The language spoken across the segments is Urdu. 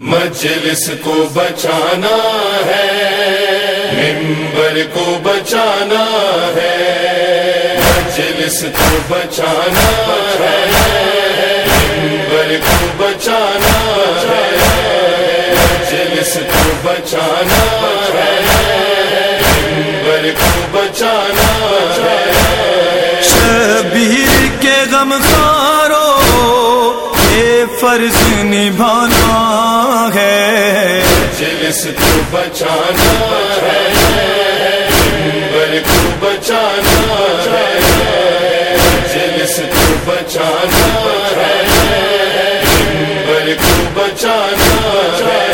مجلس کو بچانا ہے، ممبر کو بچانا ہے، مجلس کو بچانا ہے، ممبر کو بچانا ہے، مجلس کو بچانا فرض نبھانا ہے۔ مجلس کو بچانا ہے۔ ممبر کو بچانا ہے۔ مجلس کو بچانا ہے۔ ممبر کو بچانا ہے۔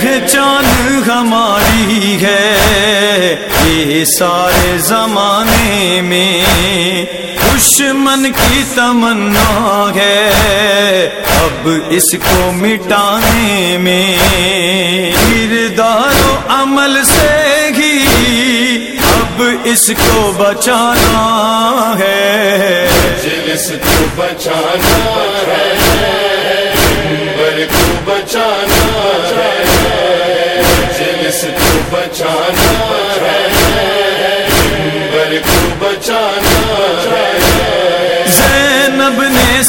پہچان ہماری ہے۔ یہ سارے زمانے میں دشمن کی تمنا ہے۔ اب اس کو مٹانے میں کردار و عمل سے ہی اب اس کو بچانا ہے۔ مجلس کو بچانا ہے کو بچانا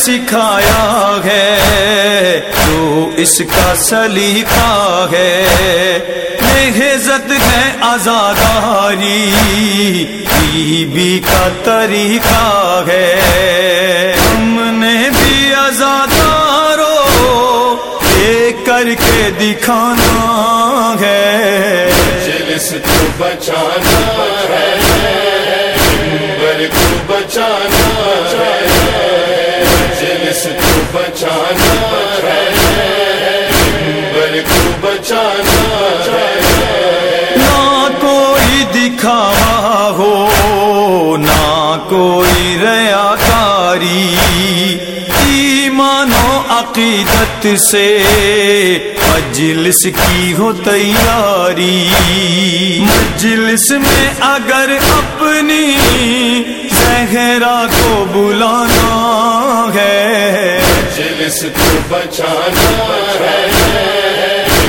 سکھایا ہے، تو اس کا سلیقہ ہے۔ نہزت ہے آزاداری بی بی کا طریقہ ہے۔ ہم نے بھی آزادارو یہ کر کے دکھانا ہے۔ مجلس کو بچانا ہے کو بچانا بچانا ہے ممبر کو بچانا ہے نہ کوئی دکھاوا ہو، نہ کوئی ریاکاری۔ ایمان و عقیدت سے مجلس کی ہو تیاری۔ مجلس میں اگر اپنی زہرا کو بلانا ہے۔ مجلس کو بچانا ہے۔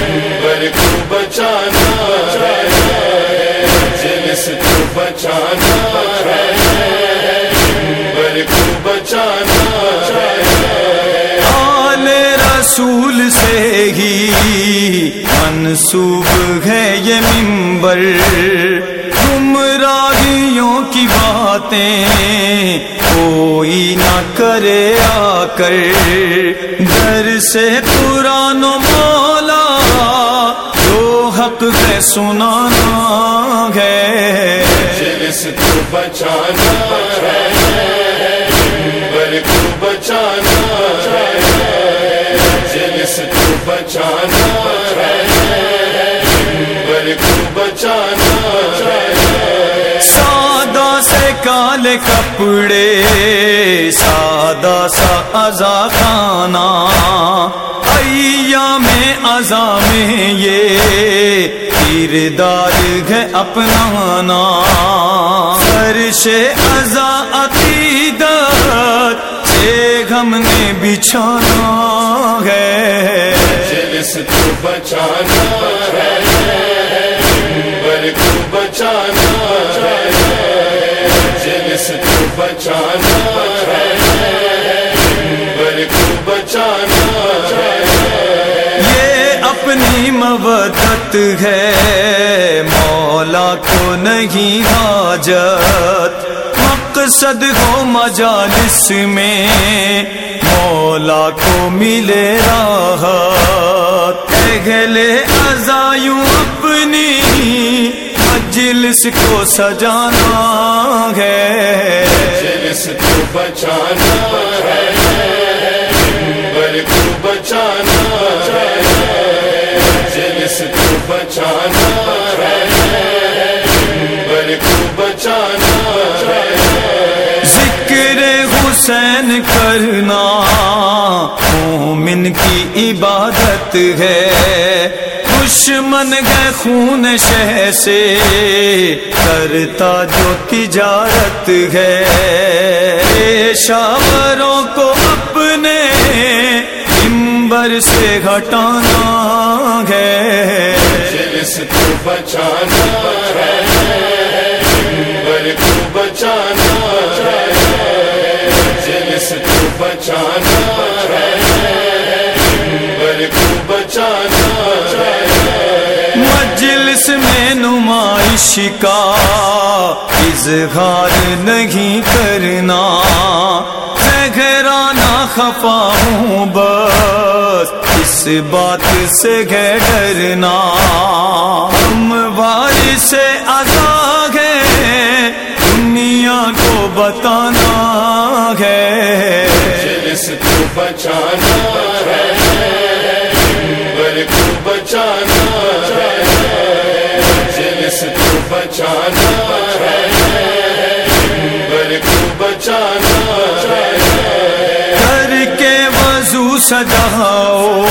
ممبر کو بچانا ہے۔ مجلس کو بچانا ہے۔ ممبر کو بچانا ہے۔ آل رسول سے ہی منسوب ہے یہ ممبر باتیں کوئی نہ کرے آ کر در سے قرآن و مولا جو حق ہے سنانا ہے۔ مجلس کو بچانا ہے۔ ممبر کو بچانا ہے۔ مجلس کو بچانا کپڑے، سادہ سا ازا کھانا ایا میں ازا میں یہ کردار ہے اپنانا۔ فرش ازا عقیدت سے ہم نے بچھانا ہے۔ مجلس کو بچانا۔ بچانا ہے ممبر کو بچانا ہے۔ یہ اپنی مودت ہے، مولا کو نہیں حاجت۔ مقصد ہو مجالس میں، مولا کو ملے راحت۔ اہل ازایوں اپنی مجلس کو سجانا ہے۔ مجلس کو بچانا ہے۔ ممبر کو بچانا ہے۔ مجلس کو بچانا ہے۔ ممبر کو بچانا ہے۔ ذکر حسین کرنا مومن کی عبادت ہے۔ دشمن گئے خون شہ سے کرتا جو تجارت ہے۔ شاوروں کو اپنے ممبر سے ہٹانا ہے۔ جلس کو بچانا ہے۔ ممبر کو بچانا ہے۔ جلس کو بچانا ہے۔ ممبر کو بچانا کا اظہار نہیں کرنا۔ زہرانا خفا ہوں، بس اس بات سے ہے ڈرنا۔ ہم باری سے آزاد ہے دنیا کو بتانا ہے۔ جلس کو بچانا ہے کو بچانا ہے۔ بچانا ہے۔ ممبر کو بچانا ہے۔ کر کے وضو سجاؤ،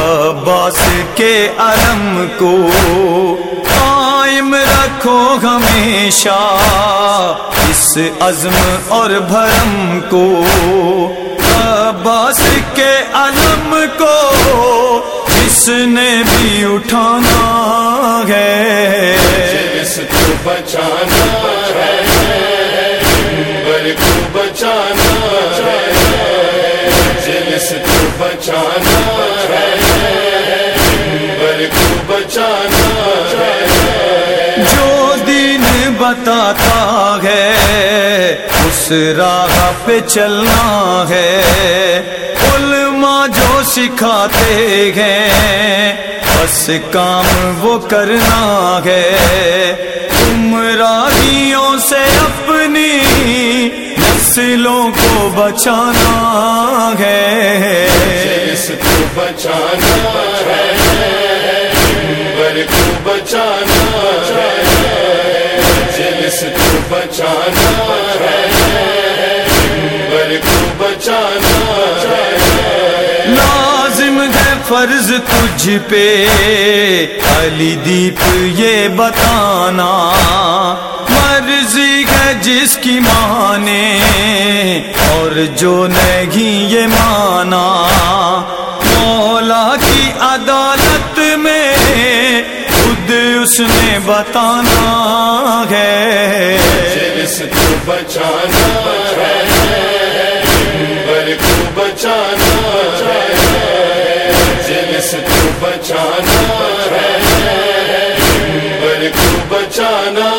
عباس کے علم کو قائم رکھو ہمیشہ۔ اس عزم اور بھرم کو عباس کے علم کو جس نے بھی اٹھانا ہے۔ بچانا ہے ممبر کو بچانا ہے، جلس کو بچانا ہے ممبر کو بچانا ہے. جو دین بتاتا ہے، اس راہ پہ چلنا ہے. علماء جو سکھاتے ہیں، بس کام وہ کرنا ہے. گمراہیوں سے اپنی نسلوں کو بچانا ہے۔ جلس کو بچانا ہے ممبر کو بچانا ہے۔ جلس کو بچانا ہے ممبر کو بچانا فرض تجھ پہ۔ علی دیپ، یہ بتانا۔ مرضی ہے جس کی مانے اور جو نہیں، یہ مانا۔ مولا کی عدالت میں خود اس نے بتانا ہے۔ جلس کو بچانا بچانا ہے کو بچانا